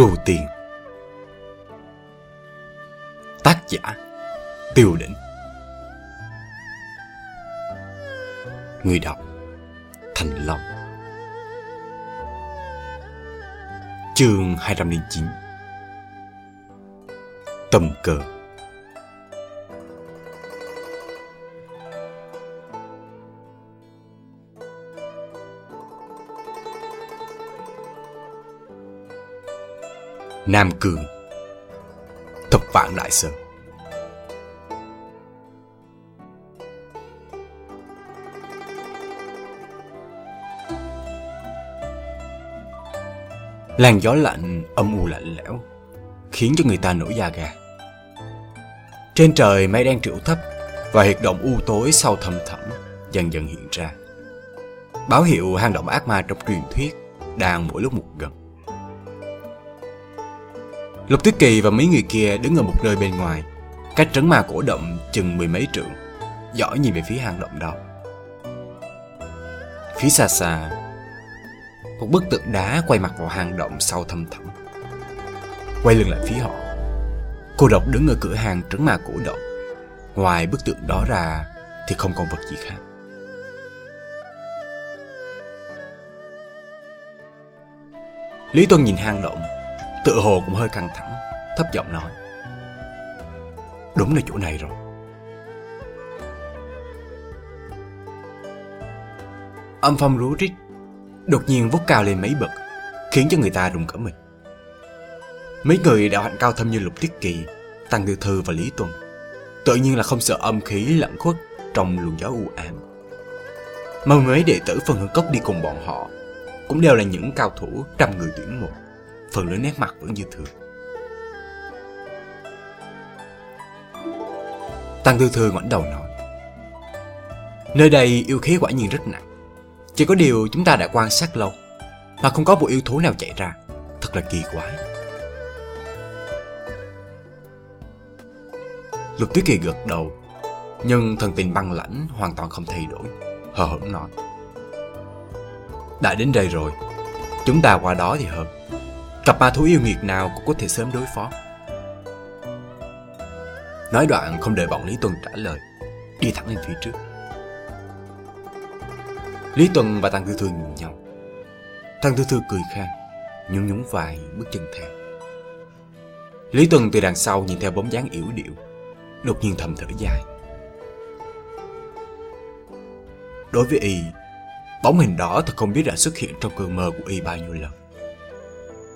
Trù Tiền Tác giả Tiêu Đỉnh Người đọc Thành Long. Chương 209 Tầm cờ Nam Cường. Thập vạn Đại Sơn. Làn gió lạnh âm u lạnh lẽo Khiến cho người ta nổi da gà. Trên trời mây đen triệu thấp Và hiệt động u tối sau thầm thẳm Dần dần hiện ra. Báo hiệu hang động ác ma trong truyền thuyết Đang mỗi lúc một gần. Lục Tuyết Kỳ và mấy người kia đứng ở một nơi bên ngoài, cách trấn ma cổ động chừng mười mấy trượng, dõi nhìn về phía hang động đó. Phía xa xa, một bức tượng đá quay mặt vào hang động sau thâm thẳm. Quay lưng lại phía họ, cô độc đứng ở cửa hàng trấn ma cổ động. Ngoài bức tượng đó ra thì không còn vật gì khác. Lý Tuân nhìn hang động Tự hồ cũng hơi căng thẳng, Thấp giọng nói. Đúng là chỗ này rồi. Âm phong rú rít, Đột nhiên vút cao lên mấy bậc, Khiến cho người ta rùng cỡ mình. Mấy người đạo hạnh cao thâm như Lục Tiết Kỳ, Tăng Tư Thư và Lý Tuân Tự nhiên là không sợ âm khí lẫn khuất Trong luồng gió u ám. Mà mấy đệ tử phần hướng cốc đi cùng bọn họ, Cũng đều là những cao thủ trăm người tuyển một phần lớn nét mặt vẫn như thường. Tăng Tư Thư ngoảnh đầu nói, Nơi đây yêu khí quả nhiên rất nặng. Chỉ có điều chúng ta đã quan sát lâu, Mà không có một yêu thú nào chạy ra. Thật là kỳ quái. Lục Tuyết Kỳ gật đầu, Nhưng thần tình băng lãnh hoàn toàn không thay đổi, Hờ hững nói, Đã đến đây rồi, Chúng ta qua đó thì hơn. Cặp ma thú yêu nghiệt nào cũng có thể sớm đối phó. Nói đoạn không đợi bọn Lý Tuần trả lời, Đi thẳng lên phía trước. Lý Tuần và Tăng Tư Thư nhìn nhau. Tăng Tư Thư cười khan Nhún nhún vai, bước chân theo Lý Tuần từ đằng sau nhìn theo bóng dáng yểu điệu, Đột nhiên thầm thở dài. Đối với y, Bóng hình đó thật không biết đã xuất hiện trong cơn mơ của y bao nhiêu lần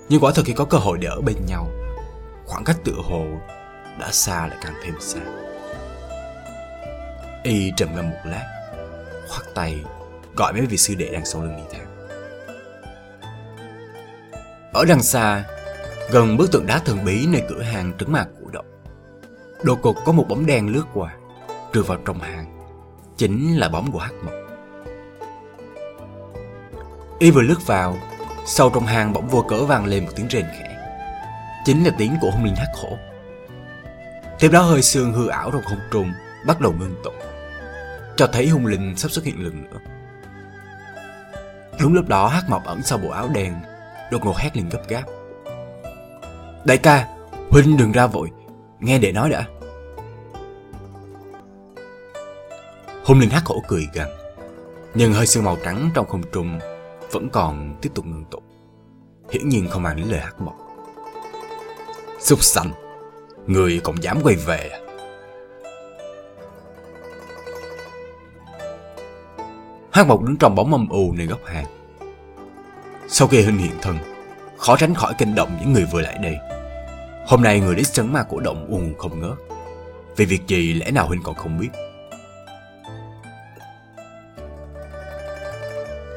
nhưng quả thật khi có cơ hội để ở bên nhau, Khoảng cách tựa hồ Đã xa lại càng thêm xa. Y trầm ngâm một lát, Khoát tay, Gọi mấy vị sư đệ đang sau lưng đi theo. Ở đằng xa, Gần bức tượng đá thần bí nơi cửa hàng trứng mạc của động Đột cục có một bóng đen lướt qua trượt vào trong hàng, Chính là bóng của Hắc Mộc. Y vừa lướt vào Sâu trong hang bỗng vô cỡ vang lên một tiếng rền khẽ. Chính là tiếng của hung linh hắc khổ Tiếp đó hơi xương hư ảo trong không trung Bắt đầu ngưng tụ, Cho thấy hung linh sắp xuất hiện lần nữa. Đúng lúc đó, hắc mộc ẩn sau bộ áo đen, Đột ngột hét lên gấp gáp. Đại ca, Huynh đừng ra vội, Nghe để nói đã. Hung linh hắc khổ cười gằn, Nhưng hơi sương màu trắng trong không trung vẫn còn tiếp tục ngưng tụ. Hiển nhiên không mang đến lời hắc mộc. xúc sanh, người còn dám quay về? À? Hắc mộc đứng trong bóng âm u nơi góc hàng. Sau khi hình hiện thân, khó tránh khỏi kinh động những người vừa lại đây. Hôm nay người đến sấn ma cổ động uồn không ngớt. Vì việc gì lẽ nào Huynh còn không biết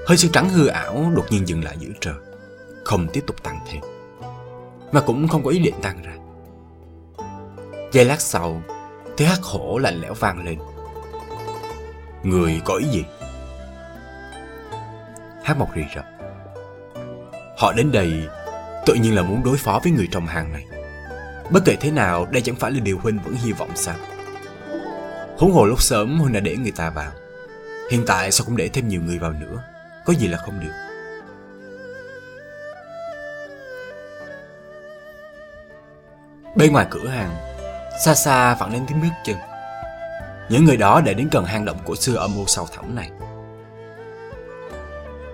Hơi sương trắng hư ảo đột nhiên dừng lại giữa trời, Không tiếp tục tăng thêm, Mà cũng không có ý định tăng ra. Giây lát sau Tiếng hắc hổ lạnh lẽo vang lên. Người có ý gì? Hát mộc rì rập. Họ đến đây Tự nhiên là muốn đối phó với người trong hàng này. Bất kể thế nào, Đây chẳng phải là điều Huynh vẫn hy vọng sao? Huống hồ lúc sớm Huynh đã để người ta vào, Hiện tại sao cũng để thêm nhiều người vào nữa? Có gì là không được. Bên ngoài cửa hàng, Xa xa vẳng lên tiếng bước chân. Những người đó đã đến gần hang động của xưa âm u sâu thẳm này.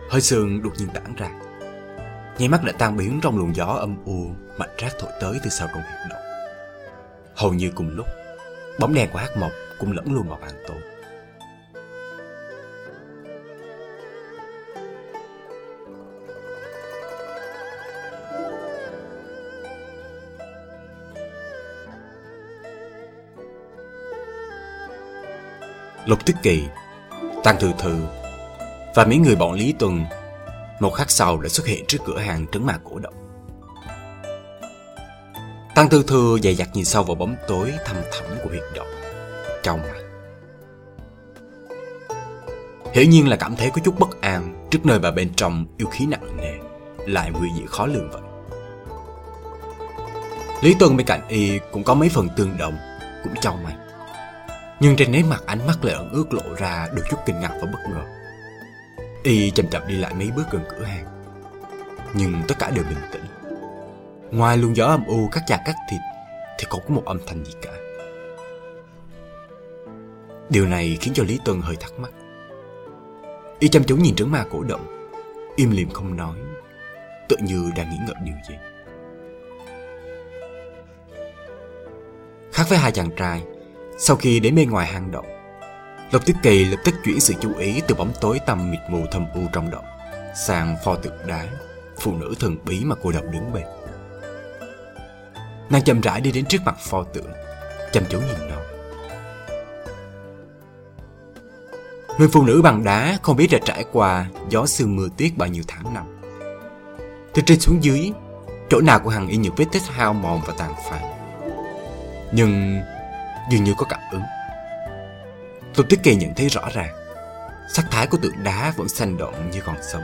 Hơi sương đột nhiên tản ra. Nháy mắt đã tan biến trong luồng gió âm u Mạnh rác thổi tới từ sau trong huyệt động. Hầu như cùng lúc, Bóng đèn của hát mộc cũng lẫn luôn vào màn tối Lục Tức Kỳ, Tăng Thừa Thừ và mấy người bọn Lý Tuần một khắc sau đã xuất hiện trước cửa hàng trấn mạc cổ động. Tăng thừa thừa dày dặt nhìn sâu vào bóng tối thăm thẳm của huyệt động, trong mày. Hiển nhiên là cảm thấy có chút bất an trước nơi bà bên trong yêu khí nặng nề, lại nguy dị khó lường vậy. Lý Tuần bên cạnh y cũng có mấy phần tương đồng, cũng trong mày. Nhưng trên nét mặt ánh mắt lại ẩn ước lộ ra được chút kinh ngạc và bất ngờ. Y chậm chậm đi lại mấy bước gần cửa hàng. Nhưng tất cả đều bình tĩnh. Ngoài luồng gió âm u cắt chà cắt thịt thì không có một âm thanh gì cả. Điều này khiến cho Lý Tuân hơi thắc mắc. Y chăm chú nhìn trứng ma cổ động, im lìm không nói, tự như đang nghĩ ngợi điều gì. Khác với hai chàng trai, sau khi đến bên ngoài hang động, lộc tiết Kỳ lập tức chuyển sự chú ý từ bóng tối tầm mịt mù thâm u trong động sang pho tượng đá, phụ nữ thần bí mà cô độc đứng bên. Nàng chậm rãi đi đến trước mặt pho tượng, chăm chú nhìn nó. Người phụ nữ bằng đá không biết đã trải qua gió sương mưa tuyết bao nhiêu tháng năm. Từ trên xuống dưới, chỗ nào của hằng y những vết tích hao mòn và tàn phá. Nhưng dường như có cảm ứng. Tôi Tuyết Kỳ nhận thấy rõ ràng, sắc thái của tượng đá vẫn xanh động như còn sống.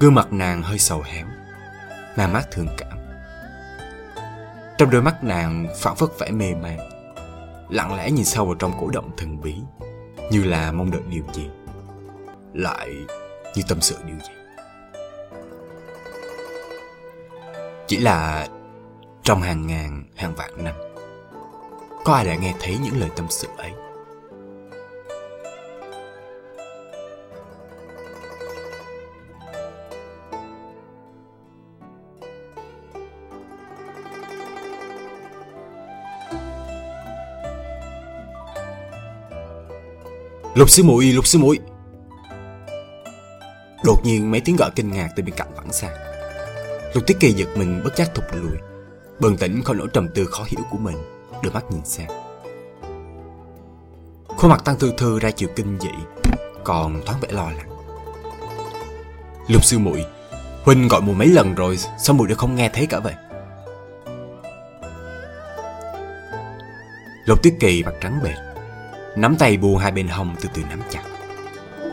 Gương mặt nàng hơi sầu héo, nàng mắt thương cảm. Trong đôi mắt nàng phản phất vẻ mê man, lặng lẽ nhìn sâu vào trong cổ động thần bí, như là mong đợi điều gì, lại như tâm sự điều gì. Chỉ là trong hàng ngàn, hàng vạn năm, có ai đã nghe thấy những lời tâm sự ấy? Lục sư muội, lục sư muội. Đột nhiên mấy tiếng gọi kinh ngạc từ bên cạnh vẳng sang. Lục Tiết Kỳ giật mình bất giác thụt lùi, Bần tỉnh khỏi nỗi trầm tư khó hiểu của mình, đưa mắt nhìn sang. Khuôn mặt Tăng Thư Thư ra chiều kinh dị, còn thoáng vẻ lo lắng. Lục sư muội, huynh gọi mùi mấy lần rồi, sao mùi đã không nghe thấy cả vậy? Lục Tiết Kỳ mặt trắng bệch, Nắm tay buông hai bên hông từ từ nắm chặt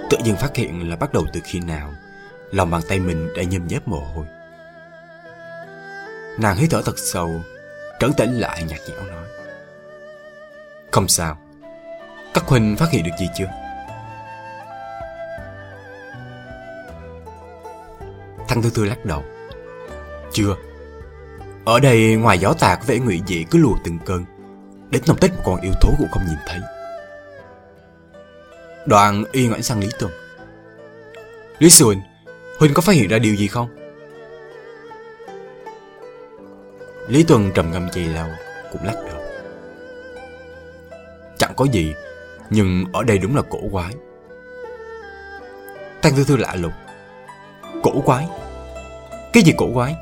Tự nhiên phát hiện là bắt đầu từ khi nào Lòng bàn tay mình đã nhâm nhớp mồ hôi Nàng hít thở thật sâu Trấn tĩnh lại nhạt nhẽo nói không sao. Các huynh phát hiện được gì chưa? Thằng Thư Thư lắc đầu. Chưa. Ở đây ngoài gió tà có vẻ ngụy dị cứ lùa từng cơn. Đến tông tích một con yêu thú cũng không nhìn thấy. Đoàn y ngoảnh sang Lý Tùng. Lý Xuân Huynh có phát hiện ra điều gì không? Lý Tuần trầm ngâm chì lâu Cũng lắc đầu có gì, Nhưng ở đây đúng là cổ quái. Tăng Thư Thư lạ lùng. Cổ quái? Cái gì cổ quái?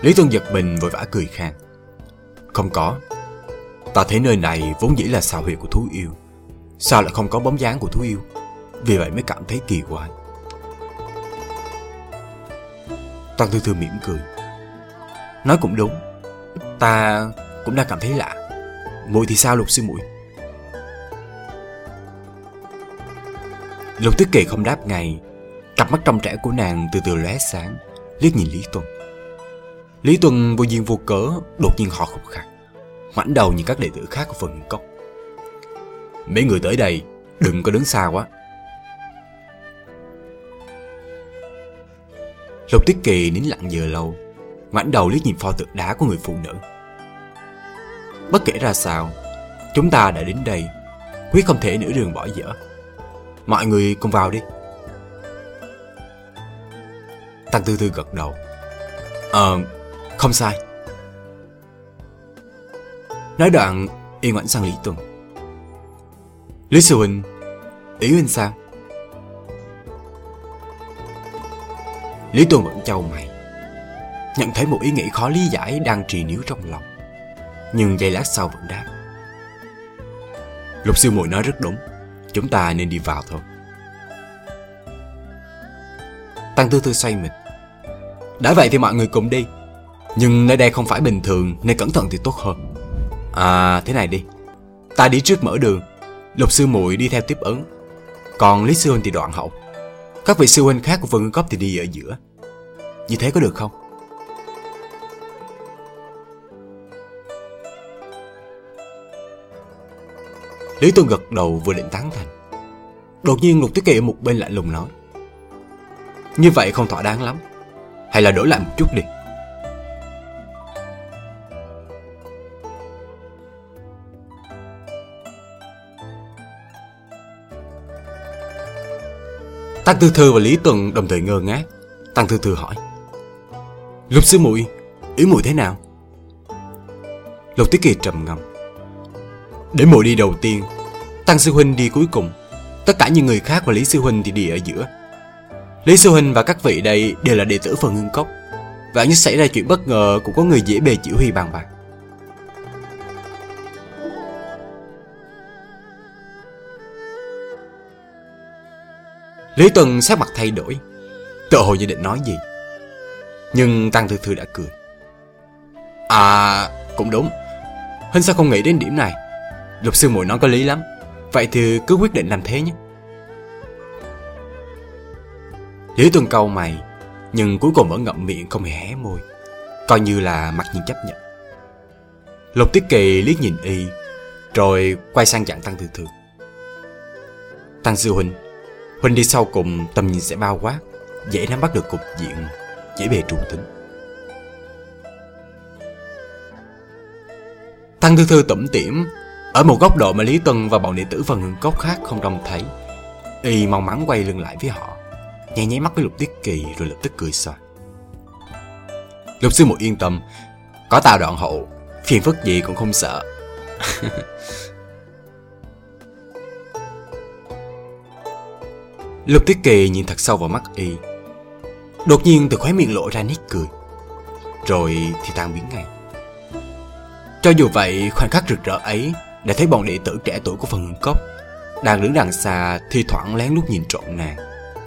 Lý Tuân giật mình vội vã cười khang. Không có. Ta thấy nơi này vốn dĩ là xào huyệt của thú yêu. Sao lại không có bóng dáng của thú yêu? Vì vậy mới cảm thấy kỳ quái. Toàn Thư Thư mỉm cười. Nói cũng đúng, Ta cũng đang cảm thấy lạ. Mùi thì sao, lục sư muội? Lục Tức Kỳ không đáp ngay, Cặp mắt trong trẻ của nàng từ từ lóe sáng, Liếc nhìn Lý Tuân. Lý Tuân vô duyên vô cớ, đột nhiên họ khục khạc, ngoảnh đầu nhìn các đệ tử khác của phần cốc. Mấy người tới đây, đừng có đứng xa quá. Lục Tuyết Kỳ nín lặng giờ lâu, ngoảnh đầu liếc nhìn pho tượng đá của người phụ nữ. Bất kể ra sao, chúng ta đã đến đây, quyết không thể nửa đường bỏ dở. Mọi người cùng vào đi. Tăng Tư Tư gật đầu. Ờ, không sai. Nói đoạn, y ngoảnh sang Lý Tuần. Lý Sư Huynh, ý huynh sao? Lý Tuần vẫn trao mày. Nhận thấy một ý nghĩ khó lý giải đang trì níu trong lòng. Nhưng giây lát sau vẫn đáp. Lục sư muội nói rất đúng. Chúng ta nên đi vào thôi. Tăng Tư Tư xoay mình. Đã vậy thì mọi người cùng đi. Nhưng nơi đây không phải bình thường nên cẩn thận thì tốt hơn. À thế này đi. Ta đi trước mở đường. Lục sư muội đi theo tiếp ứng. Còn Lý sư huynh thì đoạn hậu. Các vị sư huynh khác của Vân Cốc thì đi ở giữa. Như thế có được không? Lý Tuân gật đầu vừa định tán thành. Đột nhiên Lục Tuyết Kỳ ở một bên lạnh lùng nói. Như vậy không thỏa đáng lắm. Hay là đổi lại một chút đi. Tăng Tư Thư và Lý Tuần đồng thời ngơ ngác. Tăng Tư Thư hỏi. Lục sư muội ý muội thế nào? Lục Tiết Kỳ trầm ngâm. Để muội đi đầu tiên, Tăng sư huynh đi cuối cùng. Tất cả những người khác và Lý sư huynh thì đi ở giữa. Lý sư huynh và các vị đây đều là đệ tử phần ngưng cốc. Và như xảy ra chuyện bất ngờ cũng có người dễ bề chỉ huy bàn bạc. Lý Tuần sắc mặt thay đổi. Tự hồ như định nói gì? Nhưng Tăng Thư Thư đã cười. À cũng đúng. Hình sao không nghĩ đến điểm này? Lục sư muội nói có lý lắm. Vậy thì cứ quyết định làm thế nhé. Lý Tuần câu mày, Nhưng cuối cùng vẫn ngậm miệng không hề hé môi. Coi như là mặc nhiên chấp nhận. Lục Tiết Kỳ liếc nhìn y, Rồi quay sang dặn Tăng Thư Thư. Tăng Sư Huynh Huynh đi sau cùng, tầm nhìn sẽ bao quát, Dễ nắm bắt được cục diện, Dễ bề trụ tính. Thăng Thư Thư tẩm tiểm, Ở một góc độ mà Lý Tuân và bọn đệ tử phần hương cốc khác không trông thấy, Y mong mắn quay lưng lại với họ, Nháy nháy mắt với Lục Tiết Kỳ rồi lập tức cười xoa. Lục sư muội yên tâm, Có tao đoạn hậu, Phiền phức gì cũng không sợ. Lục Thiết Kỳ nhìn thật sâu vào mắt y, Đột nhiên từ khóe miệng lộ ra nét cười. Rồi thì tan biến ngay. Cho dù vậy, khoảnh khắc rực rỡ ấy Đã thấy bọn đệ tử trẻ tuổi của phần hương cốc Đang đứng đằng xa Thi thoảng lén lút nhìn trộm nàng.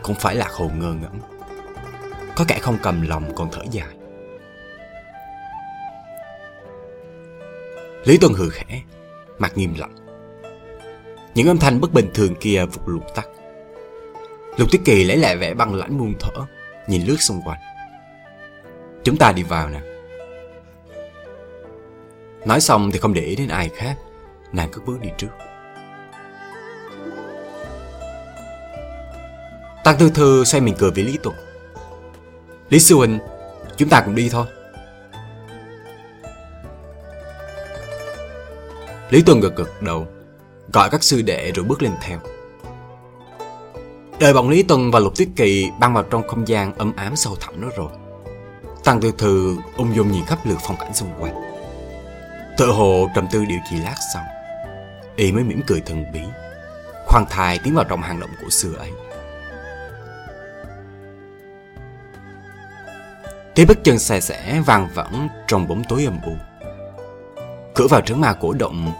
Cũng phải là hồ ngơ ngẩn. Có kẻ không cầm lòng còn thở dài. Lý Tuân hừ khẽ, Mặt nghiêm lặng Những âm thanh bất bình thường kia vụt lụt tắt. Lục Tuyết Kỳ lấy lại vẻ băng lãnh buông thở Nhìn lướt xung quanh. Chúng ta đi vào nè. Nói xong thì không để ý đến ai khác, Nàng cứ bước đi trước. Tăng Tư Thư xoay mình cười với Lý Tuần. Lý Sư Huynh Chúng ta cùng đi thôi. Lý Tuần gật gật đầu, Gọi các sư đệ rồi bước lên theo. Đời bọn Lý Tuần và Lục Tuyết Kỳ băng vào trong không gian âm ám sâu thẳm đó rồi. Tăng Tư Thư ung dung nhìn khắp lượt phong cảnh xung quanh. Tự hồ trầm tư điều gì lát xong, y mới mỉm cười thần bí, khoan thai tiến vào trong hang động cổ xưa ấy. Tiếng bước chân xe xẻ vang vẳng trong bóng tối âm u. Cửa vào trấn ma cổ động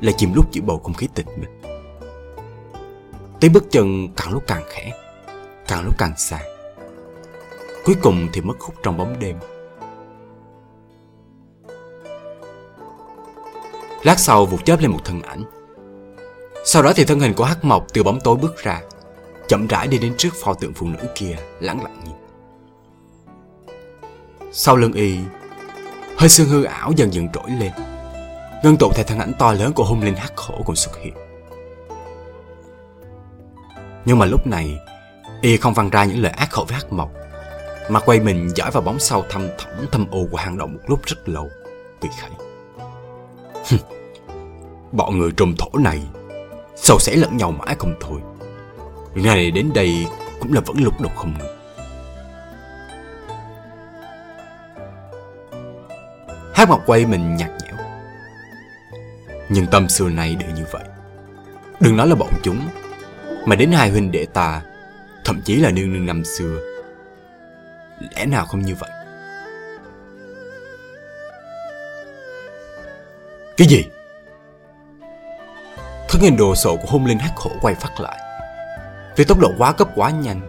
là chìm lúc giữa bầu không khí tịch mịch. Tiếng bước chân càng lúc càng khẽ, Càng lúc càng xa. Cuối cùng thì mất hút trong bóng đêm. Lát sau vụt chớp lên một thân ảnh. Sau đó thì thân hình của Hắc Mộc từ bóng tối bước ra, Chậm rãi đi đến trước pho tượng phụ nữ kia lắng lặng nhìn. Sau lưng y, Hơi sương hư ảo dần dần trỗi lên. Ngân tụ theo thân ảnh to lớn của hung linh hắc khổ còn xuất hiện. Nhưng mà lúc này, Y không văng ra những lời ác khẩu với hát Mộc, Mà quay mình dõi vào bóng sau thăm thẳm thâm ô của hang động một lúc rất lâu Cười khẩy Bọn người trùm thổ này Sầu sẽ lẫn nhau mãi không thôi? Ngày này đến đây cũng là vẫn lục đục không ngừng Hát mộc quay mình nhạt nhẽo. Nhưng tâm xưa này đều như vậy. Đừng nói là bọn chúng mà đến hai huynh đệ ta, Thậm chí là nương nương năm xưa. Lẽ nào không như vậy? Cái gì? Thân hình đồ sộ của hôn linh hắc hổ quay phát lại. Vì tốc độ quá cấp quá nhanh,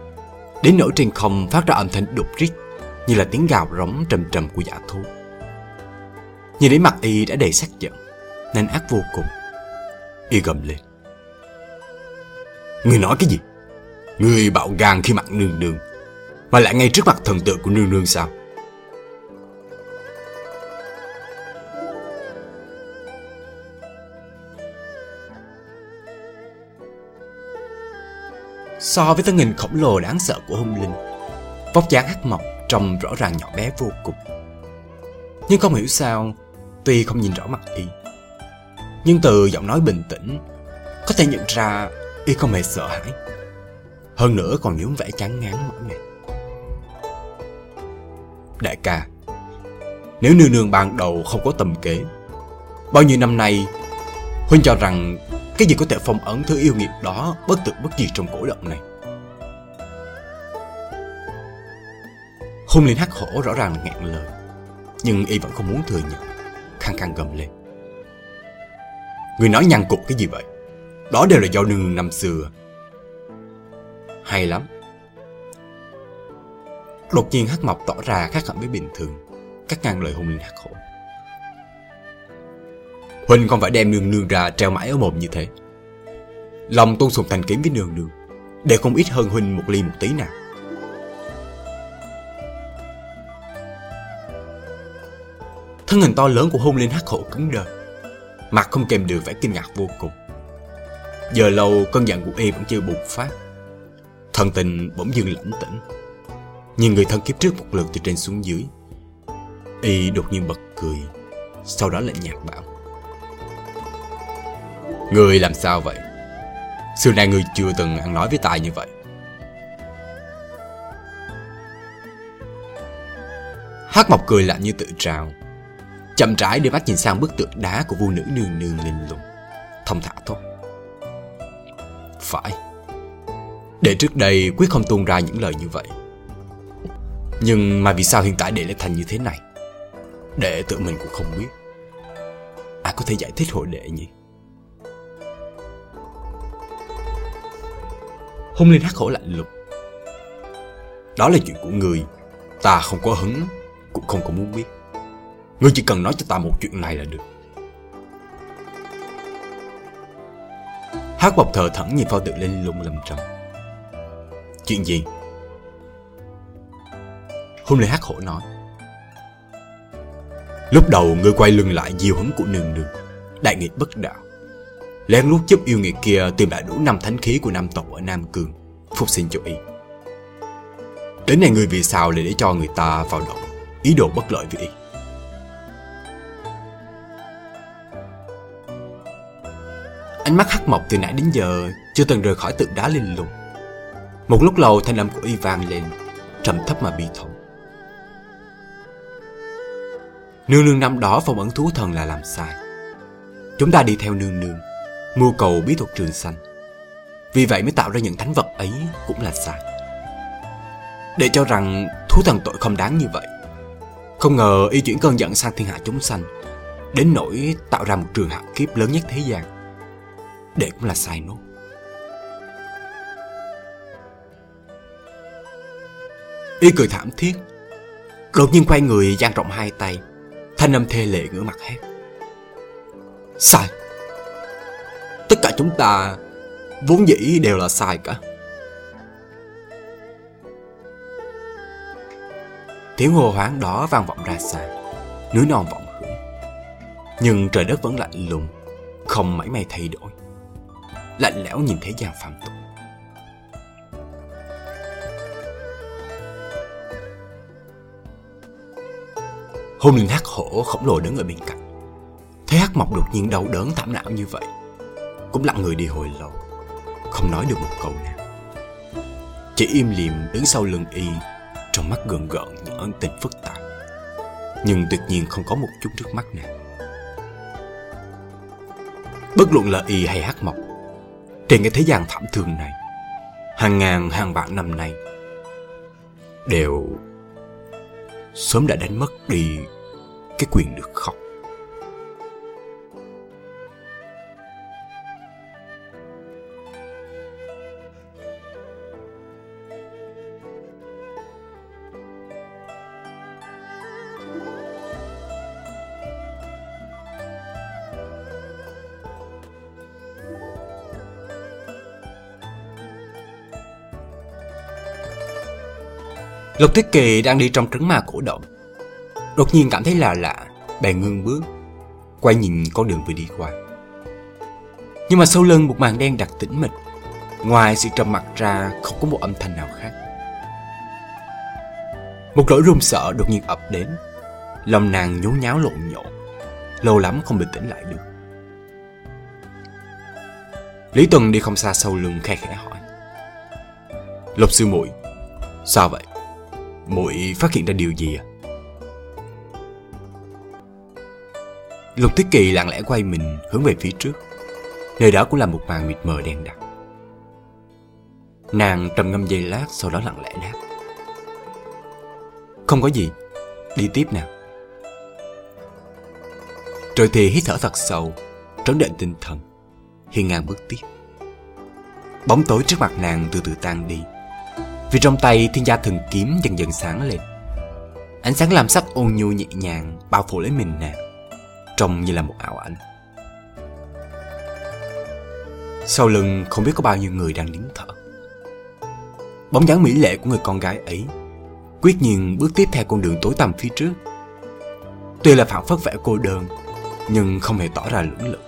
Đến nỗi trên không phát ra âm thanh đục rít, Như là tiếng gào rống trầm trầm của giả thú. Nhìn đến mặt y đã đầy sắc giận, Nên ác vô cùng, Y gầm lên. Người nói cái gì? Người bạo gan khi mặt nương nương. Mà lại ngay trước mặt thần tượng của nương nương sao? So với thân hình khổng lồ đáng sợ của hung linh, Vóc dáng hắc mộc trông rõ ràng nhỏ bé vô cùng. Nhưng không hiểu sao, Tuy không nhìn rõ mặt y, Nhưng từ giọng nói bình tĩnh, Có thể nhận ra y không hề sợ hãi. Hơn nữa còn nhướng vẻ chán ngán mỗi ngày. Đại ca, Nếu nương nương ban đầu không có tầm kế, Bao nhiêu năm nay, Huynh cho rằng cái gì có thể phong ấn thứ yêu nghiệp đó bất tử bất diệt trong cổ động này? Hung lên hắc hổ rõ ràng là ngẹn lời, Nhưng y vẫn không muốn thừa nhận, Khăng khăng gầm lên. Người nói nhăn cục cái gì vậy? Đó đều là do nương năm xưa. Hay lắm. Đột nhiên hắc mộc tỏ ra khác hẳn với bình thường. Cắt ngang lời hung linh hắc hổ Huynh không phải đem nương nương ra treo mãi ở mồm như thế. Lòng tôn sùng thành kiếm với nương nương Đều không ít hơn Huynh một ly một tí nào. Thân hình to lớn của hôn linh hắc hổ cứng đờ, Mặt không kèm được vẻ kinh ngạc vô cùng. Giờ lâu cơn giận của y vẫn chưa bùng phát. Thần tình bỗng dưng lãnh tĩnh. Nhìn người thân kiếp trước một lượt từ trên xuống dưới. Y đột nhiên bật cười, Sau đó lại nhạt bảo. Người làm sao vậy? Xưa nay người chưa từng ăn nói với tài như vậy. Hát mộc cười lạnh như tự trào. Chậm rãi đưa mắt nhìn sang bức tượng đá của vua nữ nương nương linh lùng Thông thả thốt. Phải. Để trước đây quyết không tuôn ra những lời như vậy. Nhưng mà vì sao hiện tại để lại thành như thế này? Đệ tự mình cũng không biết. Ai có thể giải thích hội đệ nhỉ? Hung Linh hắc hổ lạnh lùng. Đó là chuyện của người. Ta không có hứng, Cũng không có muốn biết. Ngươi chỉ cần nói cho ta một chuyện này là được. Hát bọc thờ thẳng nhìn pho tượng linh lung lầm trầm Chuyện gì? hôm nay hắc hổ nói Lúc đầu ngươi quay lưng lại diêu hứng của nương nương Đại nghịch bất đạo lén lút giúp yêu nghiệt kia tìm lại đủ năm thánh khí của nam tộc ở Nam Cương, phục sinh cho y. Đến này người vì sao lại để cho người ta vào động, ý đồ bất lợi với y. Ánh mắt hắc mộc từ nãy đến giờ chưa từng rời khỏi tượng đá linh lùng. Một lúc lâu thanh âm của y vang lên, trầm thấp mà bi thống. Nương nương năm đó phong ấn thú thần là làm sai. Chúng ta đi theo nương nương mưu cầu bí thuật trường sanh. Vì vậy mới tạo ra những thánh vật ấy cũng là sai. Để cho rằng thú thần tội không đáng như vậy. Không ngờ y chuyển cơn giận sang thiên hạ chúng sanh, đến nỗi tạo ra một trường hạ kiếp lớn nhất thế gian. Để cũng là sai nốt. Y cười thảm thiết, đột nhiên quay người dang rộng hai tay, thanh âm thê lệ ngửa mặt hét. Sai! Tất cả chúng ta vốn dĩ đều là sai cả. Tiếng hồ hoáng đó vang vọng ra xa, núi non vọng hưởng. Nhưng trời đất vẫn lạnh lùng, không mảy may thay đổi. Lạnh lẽo nhìn thế gian phạm tục. Hôn lên hắc hổ khổng lồ đứng ở bên cạnh. Thấy hắc mộc đột nhiên đau đớn thảm não như vậy, Cũng lặng người đi hồi lâu, Không nói được một câu nào. Chỉ im lìm đứng sau lưng y, Trong mắt gần gợn những ân tình phức tạp. Nhưng tuyệt nhiên không có một chút nước mắt nào. Bất luận là y hay hắc mộc trên cái thế gian thảm thương này, Hàng ngàn hàng vạn năm nay, Đều Sớm đã đánh mất đi Cái quyền được khóc. Lục Thiết Kỳ đang đi trong trấn ma cổ động. Đột nhiên cảm thấy lạ lạ, Bèn ngưng bước, Quay nhìn con đường vừa đi qua. Nhưng mà sau lưng một màn đen đặc tĩnh mịch, Ngoài sự trầm mặc ra Không có một âm thanh nào khác. Một nỗi run sợ đột nhiên ập đến, Lòng nàng nhốn nháo lộn nhộn, Lâu lắm không bình tĩnh lại được. Lý Tuần đi không xa sau lưng khe khẽ hỏi. Lục sư muội, Sao vậy? Muội phát hiện ra điều gì à? Lục Tuyết Kỳ lặng lẽ quay mình hướng về phía trước. Nơi đó cũng là một màn mịt mờ đen đặc. Nàng trầm ngâm giây lát sau đó lặng lẽ đáp. Không có gì, đi tiếp nào. Rồi thì hít thở thật sâu, trấn định tinh thần, hiên ngang bước tiếp. Bóng tối trước mặt nàng từ từ tan đi vì trong tay thiên gia thần kiếm dần dần sáng lên. Ánh sáng làm sắc ôn nhu nhẹ nhàng Bao phủ lấy mình nàng Trông như là một ảo ảnh. Sau lưng không biết có bao nhiêu người đang nín thở. Bóng dáng mỹ lệ của người con gái ấy Quyết nhiên bước tiếp theo con đường tối tăm phía trước. Tuy là phản phất vẻ cô đơn, Nhưng không hề tỏ ra lưỡng lự.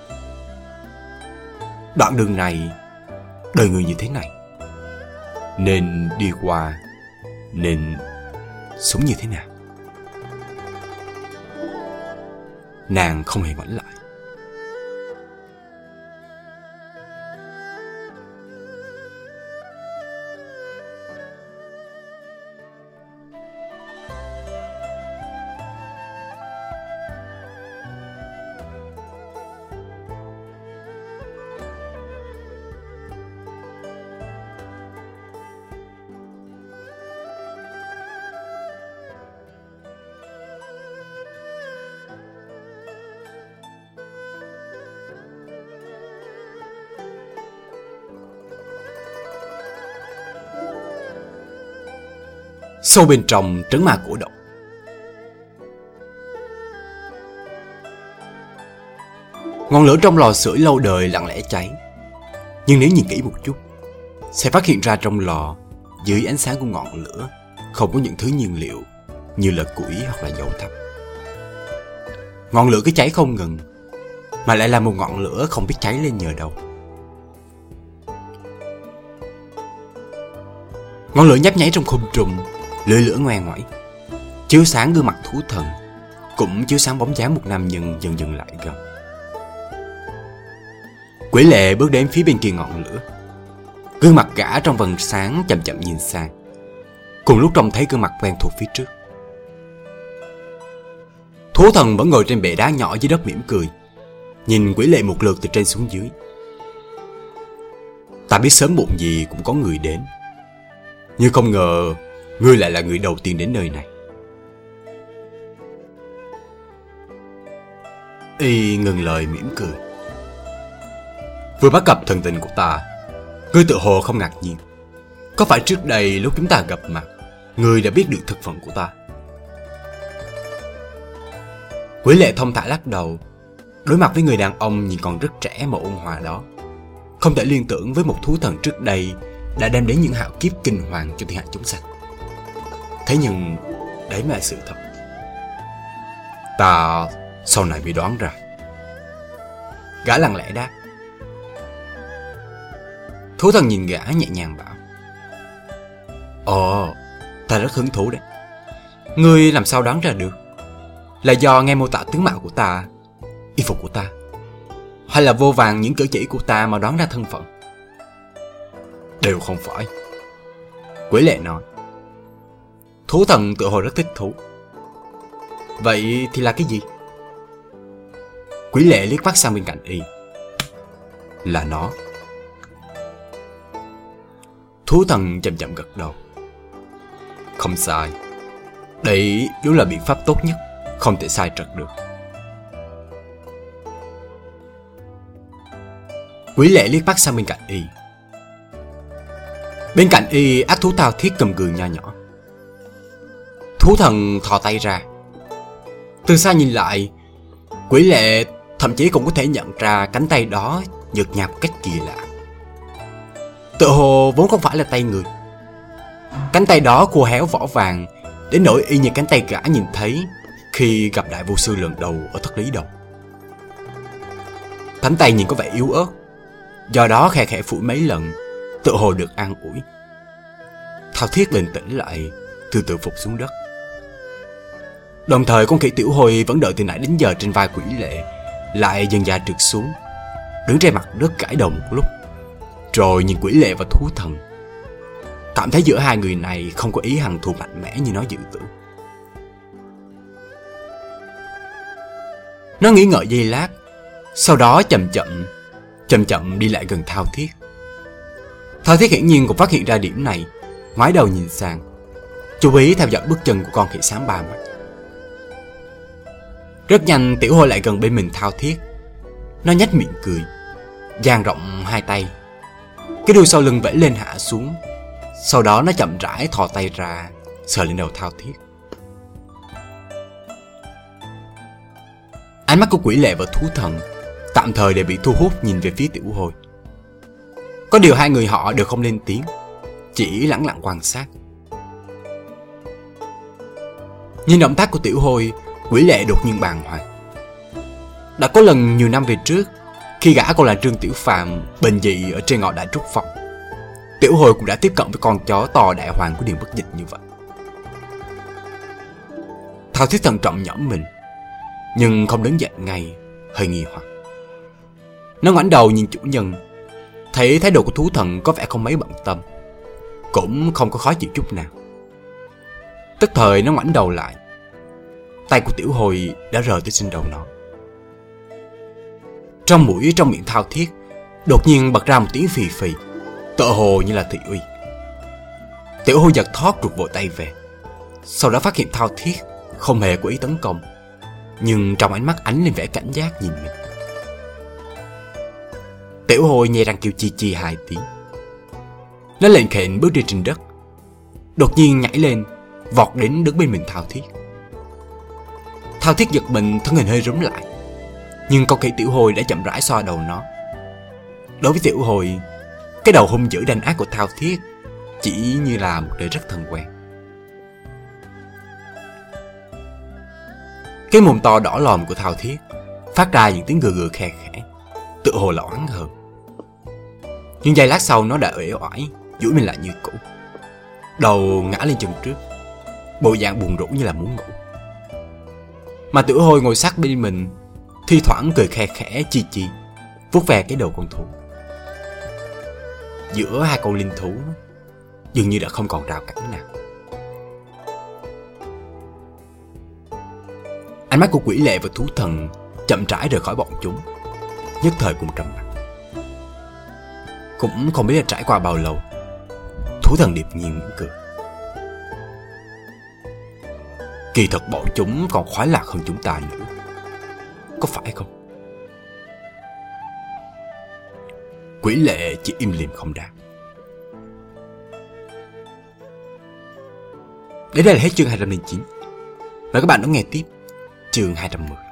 Đoạn đường này, Đời người như thế này nên đi qua Nên sống như thế nào? Nàng không hề ngoảnh lại. Sâu bên trong trấn ma cổ động. Ngọn lửa trong lò sưởi lâu đời lặng lẽ cháy. Nhưng nếu nhìn kỹ một chút, Sẽ phát hiện ra trong lò, Dưới ánh sáng của ngọn lửa, Không có những thứ nhiên liệu Như là củi hoặc là dầu thấp Ngọn lửa cứ cháy không ngừng, Mà lại là một ngọn lửa không biết cháy lên nhờ đâu. Ngọn lửa nhấp nháy trong khung trùng lưỡi lửa ngoe ngoải chiếu sáng gương mặt thú thần, cũng chiếu sáng bóng dáng một nam nhân dần dần lại gần. Quỷ lệ bước đến phía bên kia ngọn lửa. Gương mặt gã trong vầng sáng chậm chậm nhìn sang. Cùng lúc trông thấy gương mặt quen thuộc phía trước. Thú thần vẫn ngồi trên bệ đá nhỏ dưới đất mỉm cười, nhìn quỷ lệ một lượt từ trên xuống dưới. Ta biết sớm muộn gì cũng có người đến. Nhưng không ngờ Ngươi lại là người đầu tiên đến nơi này. Y ngừng lời mỉm cười. Vừa bắt gặp thần tình của ta, Ngươi tự hồ không ngạc nhiên. Có phải trước đây lúc chúng ta gặp mặt, Ngươi đã biết được thực phận của ta? Quỷ lệ thông thả lắc đầu. Đối mặt với người đàn ông nhìn còn rất trẻ mà ôn hòa đó, Không thể liên tưởng với một thú thần trước đây Đã đem đến những hạo kiếp kinh hoàng cho thiên hạ chúng sanh. Thế nhưng, đấy mới là sự thật. Ta sau này mới đoán ra. Gã lặng lẽ đáp. Thú thần nhìn gã nhẹ nhàng bảo. Ồ, Ta rất hứng thú đấy. Ngươi làm sao đoán ra được? Là do nghe mô tả tướng mạo của ta, Y phục của ta, Hay là vô vàng những cử chỉ của ta mà đoán ra thân phận? Đều không phải. Quỷ lệ nói. Thú thần tự hồ rất thích thú. Vậy thì là cái gì? Quỷ lệ liếc mắt sang bên cạnh y. Là nó. Thú thần chậm chậm gật đầu. Không sai. Đây đúng là biện pháp tốt nhất. Không thể sai trật được. Quỷ lệ liếc mắt sang bên cạnh y. Bên cạnh y, ác thú tao thiết cầm gường nho nhỏ. Thú thần thò tay ra. Từ xa nhìn lại, Quỷ lệ thậm chí cũng có thể nhận ra cánh tay đó nhợt nhạt cách kỳ lạ. Tự hồ vốn không phải là tay người. Cánh tay đó khô héo vỏ vàng, Đến nỗi y như cánh tay gã nhìn thấy Khi gặp đại vô sư lần đầu ở thất lý đồng Cánh tay nhìn có vẻ yếu ớt, Do đó khẽ khẽ phủi mấy lần, Tự hồ được an ủi. Thao thiết bình tĩnh lại, Từ từ phục xuống đất. Đồng thời con khỉ tiểu hồi vẫn đợi từ nãy đến giờ trên vai quỷ lệ, Lại dần dà trượt xuống, Đứng trên mặt đất cãi đầu một lúc. Rồi nhìn quỷ lệ và thú thần. Cảm thấy giữa hai người này không có ý hằng thù mạnh mẽ như nó dự tưởng. Nó nghĩ ngợi giây lát, Sau đó chậm chậm Chậm chậm đi lại gần thao thiết. Thao thiết hiển nhiên cũng phát hiện ra điểm này, ngoái đầu nhìn sang, Chú ý theo dõi bước chân của con khỉ xám ba mắt rất nhanh tiểu hôi lại gần bên mình thao thiết. Nó nhếch miệng cười dang rộng hai tay. Cái đuôi sau lưng vẫy lên hạ xuống. Sau đó nó chậm rãi thò tay ra, Sờ lên đầu thao thiết. Ánh mắt của quỷ lệ và thú thần Tạm thời để bị thu hút nhìn về phía tiểu hồi Có điều hai người họ đều không lên tiếng, Chỉ lặng lặng quan sát. Nhìn động tác của tiểu hồi Quỷ lệ đột nhiên bàng hoàng. Đã có lần nhiều năm về trước, Khi gã còn là Trương Tiểu Phạm Bình dị ở trên ngọn đại trúc phòng Tiểu hồi cũng đã tiếp cận với con chó to đại hoàng của Điền Bất Dịch như vậy. Thao thiết thận trọng nhõm mình, Nhưng không đứng dậy ngay, Hơi nghi hoặc. Nó ngoảnh đầu nhìn chủ nhân, Thấy thái độ của thú thần có vẻ không mấy bận tâm, Cũng không có khó chịu chút nào. Tức thời nó ngoảnh đầu lại Tay của tiểu hồi đã rời tới trên đầu nó Trong mũi, trong miệng thao thiết, Đột nhiên bật ra một tiếng phì phì, Tựa hồ như là thị uy. Tiểu hôi giật thoát rụt vội tay về, Sau đó phát hiện thao thiết Không hề có ý tấn công, Nhưng trong ánh mắt ánh lên vẻ cảnh giác nhìn mình. Tiểu hồi nghe răng kêu chi chi hai tiếng, Nó lệnh khệnh bước đi trên đất, Đột nhiên nhảy lên, Vọt đến đứng bên mình thao thiết. Thao thiết giật mình, thân hình hơi rúm lại. Nhưng con khỉ tiểu hồi đã chậm rãi xoa đầu nó. Đối với tiểu hồi, Cái đầu hung dữ đanh ác của thao thiết Chỉ như là một đời rất thân quen. Cái mồm to đỏ lòm của thao thiết Phát ra những tiếng gừ gừ khe khẽ Tự hồ là oán hơn Nhưng giây lát sau nó đã uể oải duỗi mình lại như cũ. Đầu ngã lên chân trước, Bộ dạng buồn rũ như là muốn ngủ. Mà tử hôi ngồi sát bên mình, Thi thoảng cười khe khẽ, chi chi, vuốt về cái đầu con thú. Giữa hai con linh thú, Dường như đã không còn rào cản nào. Ánh mắt của quỷ lệ và thú thần Chậm rãi rời khỏi bọn chúng, Nhất thời cùng trầm mặt Cũng không biết là trải qua bao lâu, Thú thần điệp nhiên mỉm cười. Kỳ thật bọn chúng còn khoái lạc hơn chúng ta nữa. Có phải không? Quỷ lệ chỉ im lìm không đáp. Đến đây là hết chương 209 Mời các bạn đón nghe tiếp chương 210